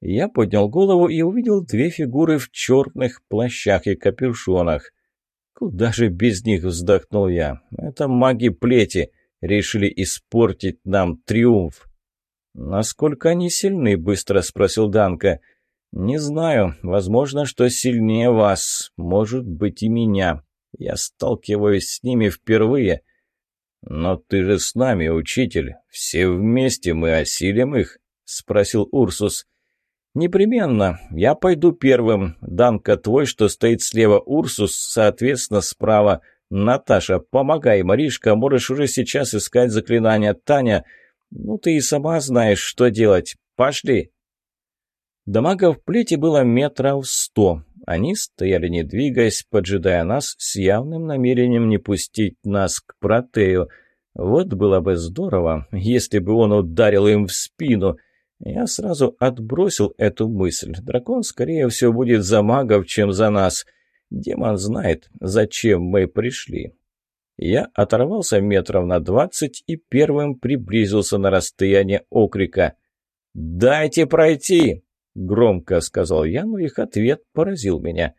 Я поднял голову и увидел две фигуры в черных плащах и капюшонах. «Куда же без них?» — вздохнул я. «Это маги-плети. Решили испортить нам триумф». «Насколько они сильны?» — быстро спросил Данка. «Не знаю. Возможно, что сильнее вас. Может быть, и меня. Я сталкиваюсь с ними впервые». «Но ты же с нами, учитель. Все вместе мы осилим их?» — спросил Урсус. «Непременно. Я пойду первым. Данка твой, что стоит слева, Урсус, соответственно, справа. Наташа, помогай. Маришка, можешь уже сейчас искать заклинания. Таня, «Ну, ты и сама знаешь, что делать. Пошли!» До магов плети было метров сто. Они стояли не двигаясь, поджидая нас с явным намерением не пустить нас к протею. Вот было бы здорово, если бы он ударил им в спину. Я сразу отбросил эту мысль. Дракон, скорее всего, будет за магов, чем за нас. Демон знает, зачем мы пришли. Я оторвался метров на двадцать и первым приблизился на расстояние окрика. «Дайте пройти!» — громко сказал я, но их ответ поразил меня.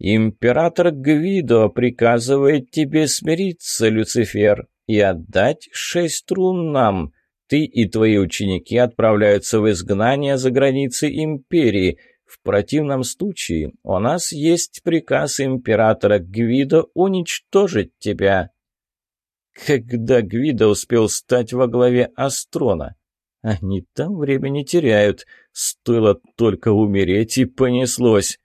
«Император Гвидо приказывает тебе смириться, Люцифер, и отдать шесть трун нам. Ты и твои ученики отправляются в изгнание за границы Империи». В противном случае у нас есть приказ императора Гвидо уничтожить тебя». Когда Гвидо успел стать во главе Астрона? Они там времени теряют. Стоило только умереть, и понеслось.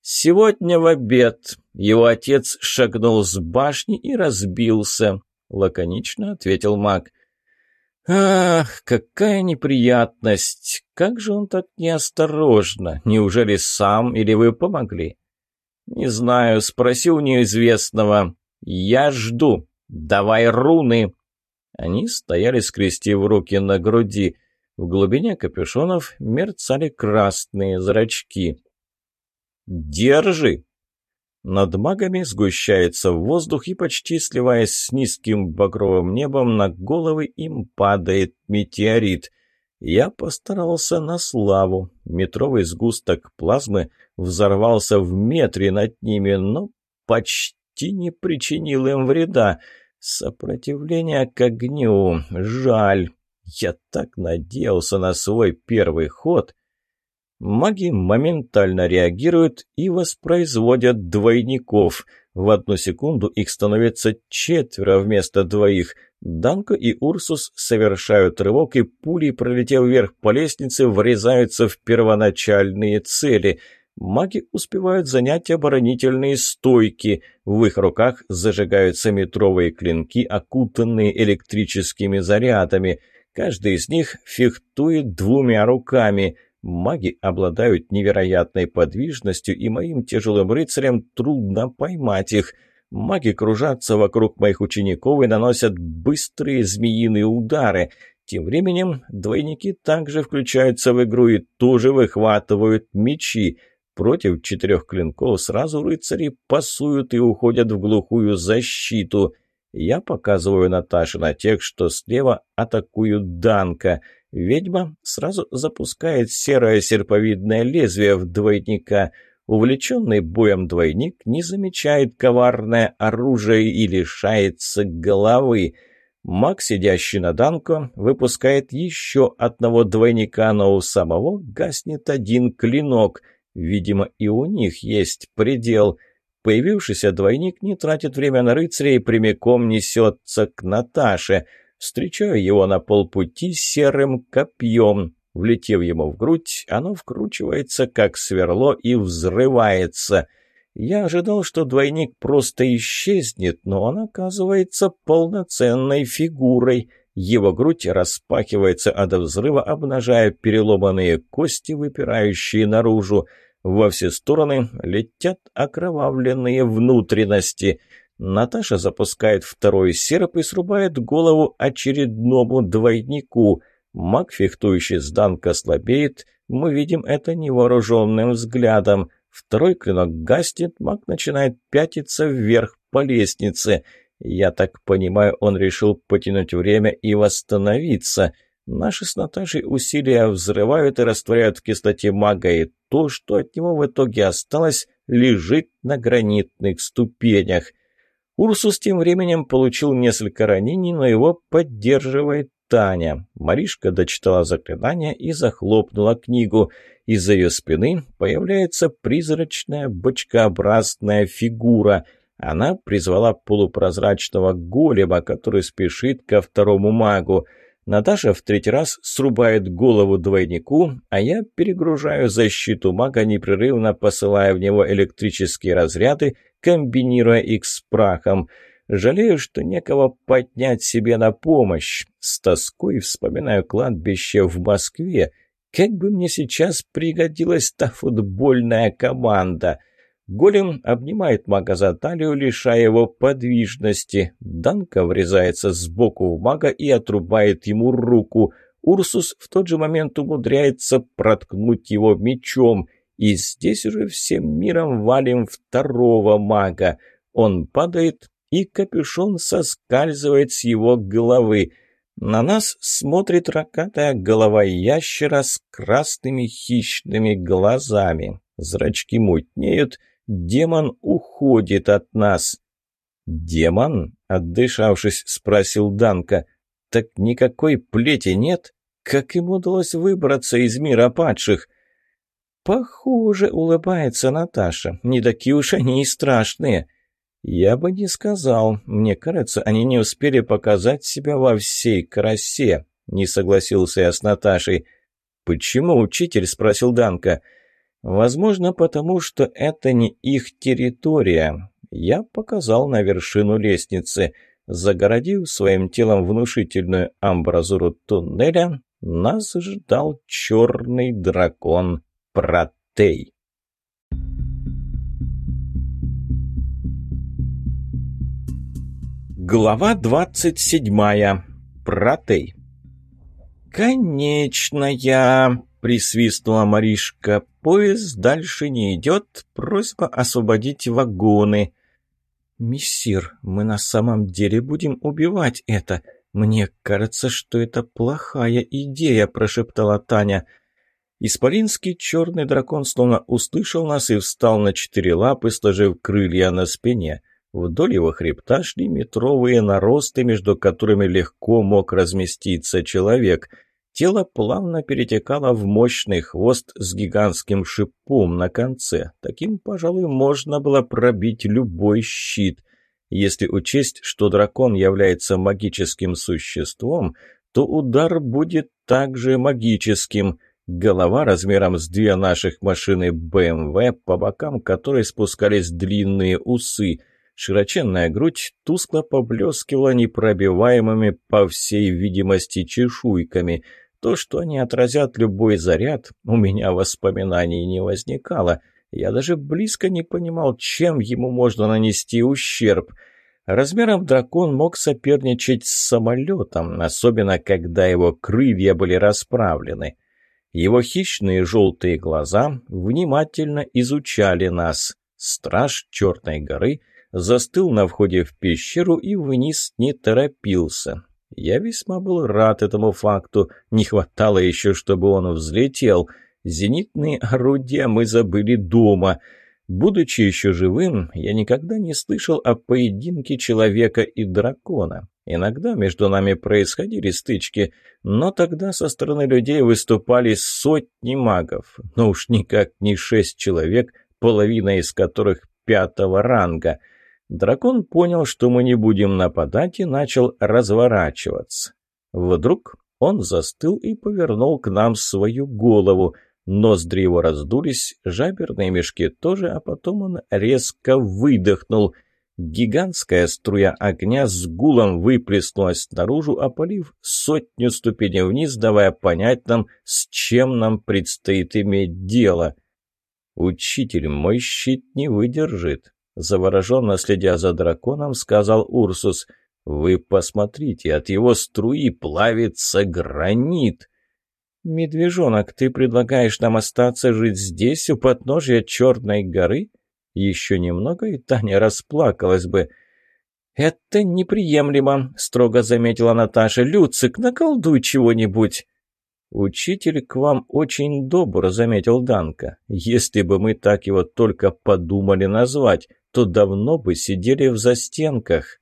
Сегодня в обед его отец шагнул с башни и разбился, лаконично ответил маг. Ах, какая неприятность! Как же он так неосторожно? Неужели сам или вы помогли? Не знаю, спроси у неизвестного. Я жду. Давай руны. Они стояли, скрестив руки на груди. В глубине капюшонов мерцали красные зрачки. «Держи!» Над магами сгущается воздух, и почти сливаясь с низким багровым небом, на головы им падает метеорит. Я постарался на славу. Метровый сгусток плазмы взорвался в метре над ними, но почти не причинил им вреда. Сопротивление к огню. Жаль. Я так надеялся на свой первый ход. Маги моментально реагируют и воспроизводят двойников. В одну секунду их становится четверо вместо двоих. Данко и Урсус совершают рывок, и пули, пролетев вверх по лестнице, врезаются в первоначальные цели. Маги успевают занять оборонительные стойки. В их руках зажигаются метровые клинки, окутанные электрическими зарядами. Каждый из них фехтует двумя руками – Маги обладают невероятной подвижностью, и моим тяжелым рыцарям трудно поймать их. Маги кружатся вокруг моих учеников и наносят быстрые змеиные удары. Тем временем двойники также включаются в игру и тоже выхватывают мечи. Против четырех клинков сразу рыцари пасуют и уходят в глухую защиту. Я показываю Наташе на тех, что слева атакуют Данка — Ведьма сразу запускает серое серповидное лезвие в двойника. Увлеченный боем двойник не замечает коварное оружие и лишается головы. Маг, сидящий на Данко, выпускает еще одного двойника, но у самого гаснет один клинок. Видимо, и у них есть предел. Появившийся двойник не тратит время на рыцаря и прямиком несется к Наташе – Встречаю его на полпути серым копьем. Влетев ему в грудь, оно вкручивается, как сверло, и взрывается. Я ожидал, что двойник просто исчезнет, но он оказывается полноценной фигурой. Его грудь распахивается от взрыва, обнажая переломанные кости, выпирающие наружу. Во все стороны летят окровавленные внутренности — Наташа запускает второй серп и срубает голову очередному двойнику. Маг, фехтующий с Данка, слабеет. Мы видим это невооруженным взглядом. Второй клинок гаснет, маг начинает пятиться вверх по лестнице. Я так понимаю, он решил потянуть время и восстановиться. Наши с Наташей усилия взрывают и растворяют в кислоте мага, и то, что от него в итоге осталось, лежит на гранитных ступенях. Урсус тем временем получил несколько ранений, но его поддерживает Таня. Маришка дочитала заклинание и захлопнула книгу. Из-за ее спины появляется призрачная бочкообразная фигура. Она призвала полупрозрачного голема, который спешит ко второму магу. Наташа в третий раз срубает голову двойнику, а я перегружаю защиту мага, непрерывно посылая в него электрические разряды, комбинируя их с прахом. Жалею, что некого поднять себе на помощь. С тоской вспоминаю кладбище в Москве. Как бы мне сейчас пригодилась та футбольная команда. Голем обнимает мага за талию, лишая его подвижности. Данка врезается сбоку в мага и отрубает ему руку. Урсус в тот же момент умудряется проткнуть его мечом. И здесь уже всем миром валим второго мага. Он падает, и капюшон соскальзывает с его головы. На нас смотрит ракатая голова ящера с красными хищными глазами. Зрачки мутнеют, демон уходит от нас. «Демон?» — отдышавшись, спросил Данка. «Так никакой плети нет? Как ему удалось выбраться из мира падших?» «Похоже, улыбается Наташа. Не такие уж они и страшные. «Я бы не сказал. Мне кажется, они не успели показать себя во всей красе», — не согласился я с Наташей. «Почему учитель?» — спросил Данка. «Возможно, потому что это не их территория. Я показал на вершину лестницы. Загородив своим телом внушительную амбразуру туннеля, нас ждал черный дракон Протей. Глава двадцать седьмая. Протей. «Конечно я!» — присвистнула Маришка. «Поезд дальше не идет. Просьба освободить вагоны». «Мессир, мы на самом деле будем убивать это. Мне кажется, что это плохая идея», — прошептала Таня. Исполинский черный дракон словно услышал нас и встал на четыре лапы, сложив крылья на спине — Вдоль его хребта шли метровые наросты, между которыми легко мог разместиться человек. Тело плавно перетекало в мощный хвост с гигантским шипом на конце. Таким, пожалуй, можно было пробить любой щит. Если учесть, что дракон является магическим существом, то удар будет также магическим. Голова размером с две наших машины БМВ, по бокам которой спускались длинные усы – Широченная грудь тускло поблескивала непробиваемыми, по всей видимости, чешуйками. То, что они отразят любой заряд, у меня воспоминаний не возникало. Я даже близко не понимал, чем ему можно нанести ущерб. Размером дракон мог соперничать с самолетом, особенно когда его крылья были расправлены. Его хищные желтые глаза внимательно изучали нас. Страж Черной горы — застыл на входе в пещеру и вниз не торопился. Я весьма был рад этому факту. Не хватало еще, чтобы он взлетел. Зенитные орудия мы забыли дома. Будучи еще живым, я никогда не слышал о поединке человека и дракона. Иногда между нами происходили стычки, но тогда со стороны людей выступали сотни магов, но уж никак не шесть человек, половина из которых пятого ранга — Дракон понял, что мы не будем нападать, и начал разворачиваться. Вдруг он застыл и повернул к нам свою голову. Ноздри его раздулись, жаберные мешки тоже, а потом он резко выдохнул. Гигантская струя огня с гулом выплеснулась наружу, опалив сотню ступеней вниз, давая понять нам, с чем нам предстоит иметь дело. «Учитель, мой щит не выдержит», Завороженно следя за драконом, сказал Урсус. Вы посмотрите, от его струи плавится гранит. «Медвежонок, ты предлагаешь нам остаться жить здесь, у подножия Черной горы?» Еще немного, и Таня расплакалась бы. «Это неприемлемо», — строго заметила Наташа. «Люцик, наколдуй чего-нибудь». «Учитель к вам очень добр», — заметил Данка. «Если бы мы так его только подумали назвать, то давно бы сидели в застенках».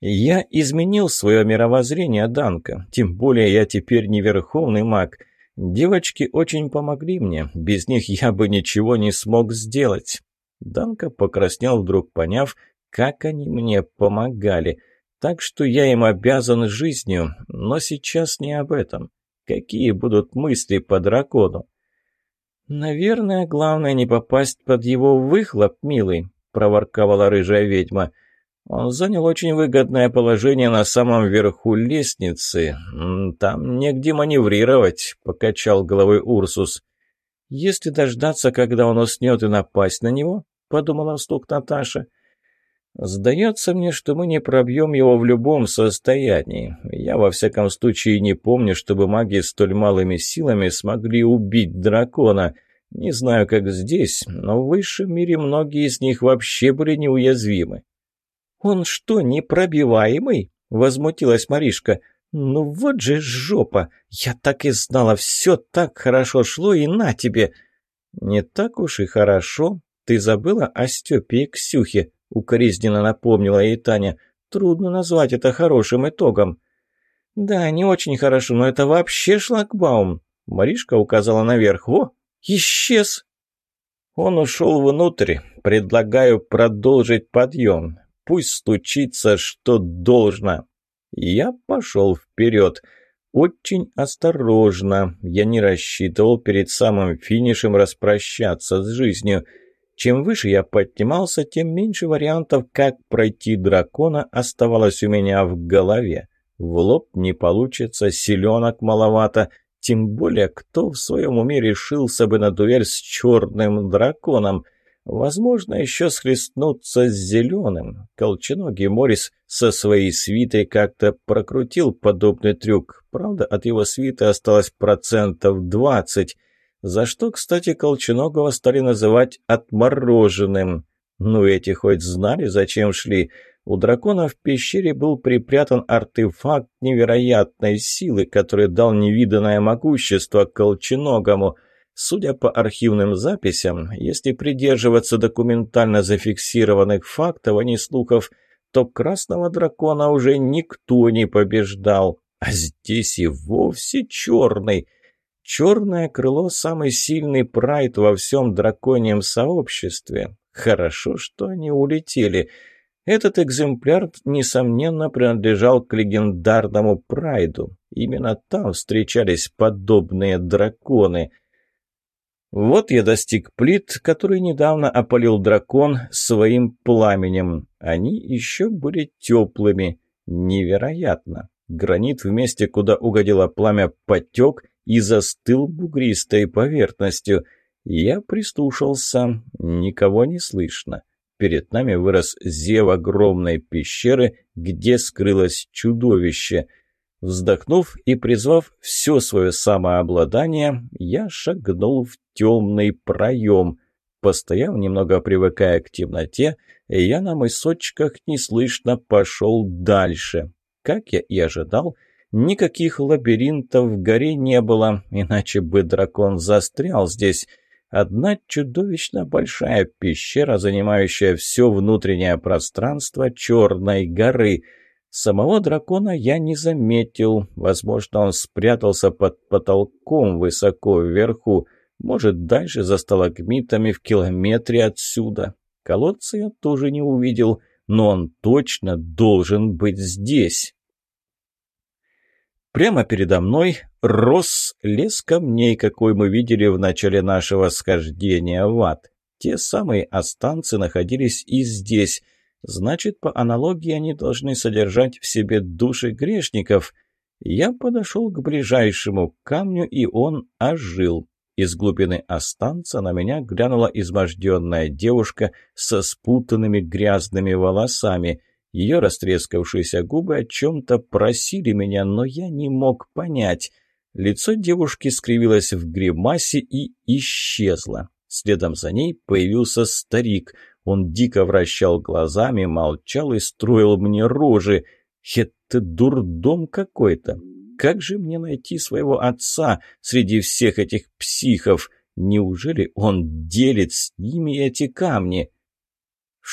Я изменил свое мировоззрение, Данка. Тем более я теперь не верховный маг. Девочки очень помогли мне. Без них я бы ничего не смог сделать. Данка покраснел, вдруг поняв, как они мне помогали. Так что я им обязан жизнью, но сейчас не об этом. Какие будут мысли по дракону? «Наверное, главное не попасть под его выхлоп, милый», — проворковала рыжая ведьма. — он занял очень выгодное положение на самом верху лестницы. Там негде маневрировать, покачал головой Урсус. Если дождаться, когда он уснет и напасть на него, подумала вслух Наташа. Сдается мне, что мы не пробьем его в любом состоянии. Я, во всяком случае, не помню, чтобы маги столь малыми силами смогли убить дракона. Не знаю, как здесь, но в высшем мире многие из них вообще были неуязвимы. «Он что, непробиваемый?» — возмутилась Маришка. «Ну вот же жопа! Я так и знала, все так хорошо шло, и на тебе!» «Не так уж и хорошо. Ты забыла о Степе и Ксюхе?» — укоризненно напомнила ей Таня. «Трудно назвать это хорошим итогом». «Да, не очень хорошо, но это вообще шлагбаум!» Маришка указала наверх. «О, исчез!» Он ушел внутрь. Предлагаю продолжить подъем. Пусть стучится, что должно. Я пошел вперед. Очень осторожно. Я не рассчитывал перед самым финишем распрощаться с жизнью. Чем выше я поднимался, тем меньше вариантов, как пройти дракона, оставалось у меня в голове. В лоб не получится, селенок маловато. Тем более, кто в своем уме решился бы на дуэль с черным драконом? Возможно, еще схлестнуться с зеленым. Колченогий Морис со своей свитой как-то прокрутил подобный трюк. Правда, от его свиты осталось процентов двадцать, за что, кстати, Колченогого стали называть «отмороженным». Ну, эти хоть знали, зачем шли. У дракона в пещере был припрятан артефакт невероятной силы, который дал невиданное могущество Колченогому – Судя по архивным записям, если придерживаться документально зафиксированных фактов, а не слухов, то красного дракона уже никто не побеждал. А здесь и вовсе черный. Черное крыло – самый сильный прайд во всем драконьем сообществе. Хорошо, что они улетели. Этот экземпляр, несомненно, принадлежал к легендарному прайду. Именно там встречались подобные драконы – вот я достиг плит, который недавно опалил дракон своим пламенем. Они еще были теплыми. Невероятно. Гранит в месте, куда угодило пламя, потек и застыл бугристой поверхностью. Я прислушался. Никого не слышно. Перед нами вырос зев огромной пещеры, где скрылось чудовище — Вздохнув и призвав все свое самообладание, я шагнул в темный проем. Постояв, немного привыкая к темноте, я на мысочках неслышно пошел дальше. Как я и ожидал, никаких лабиринтов в горе не было, иначе бы дракон застрял здесь. Одна чудовищно большая пещера, занимающая все внутреннее пространство Черной горы — Самого дракона я не заметил. Возможно, он спрятался под потолком высоко вверху. Может, дальше за сталагмитами в километре отсюда. Колодца я тоже не увидел, но он точно должен быть здесь. Прямо передо мной рос лес камней, какой мы видели в начале нашего схождения в ад. Те самые останцы находились и здесь — Значит, по аналогии они должны содержать в себе души грешников. Я подошел к ближайшему камню, и он ожил. Из глубины останца на меня глянула изможденная девушка со спутанными грязными волосами. Ее растрескавшиеся губы о чем-то просили меня, но я не мог понять. Лицо девушки скривилось в гримасе и исчезло. Следом за ней появился старик. Он дико вращал глазами, молчал и строил мне рожи. Это дурдом какой-то. Как же мне найти своего отца среди всех этих психов? Неужели он делит с ними эти камни?»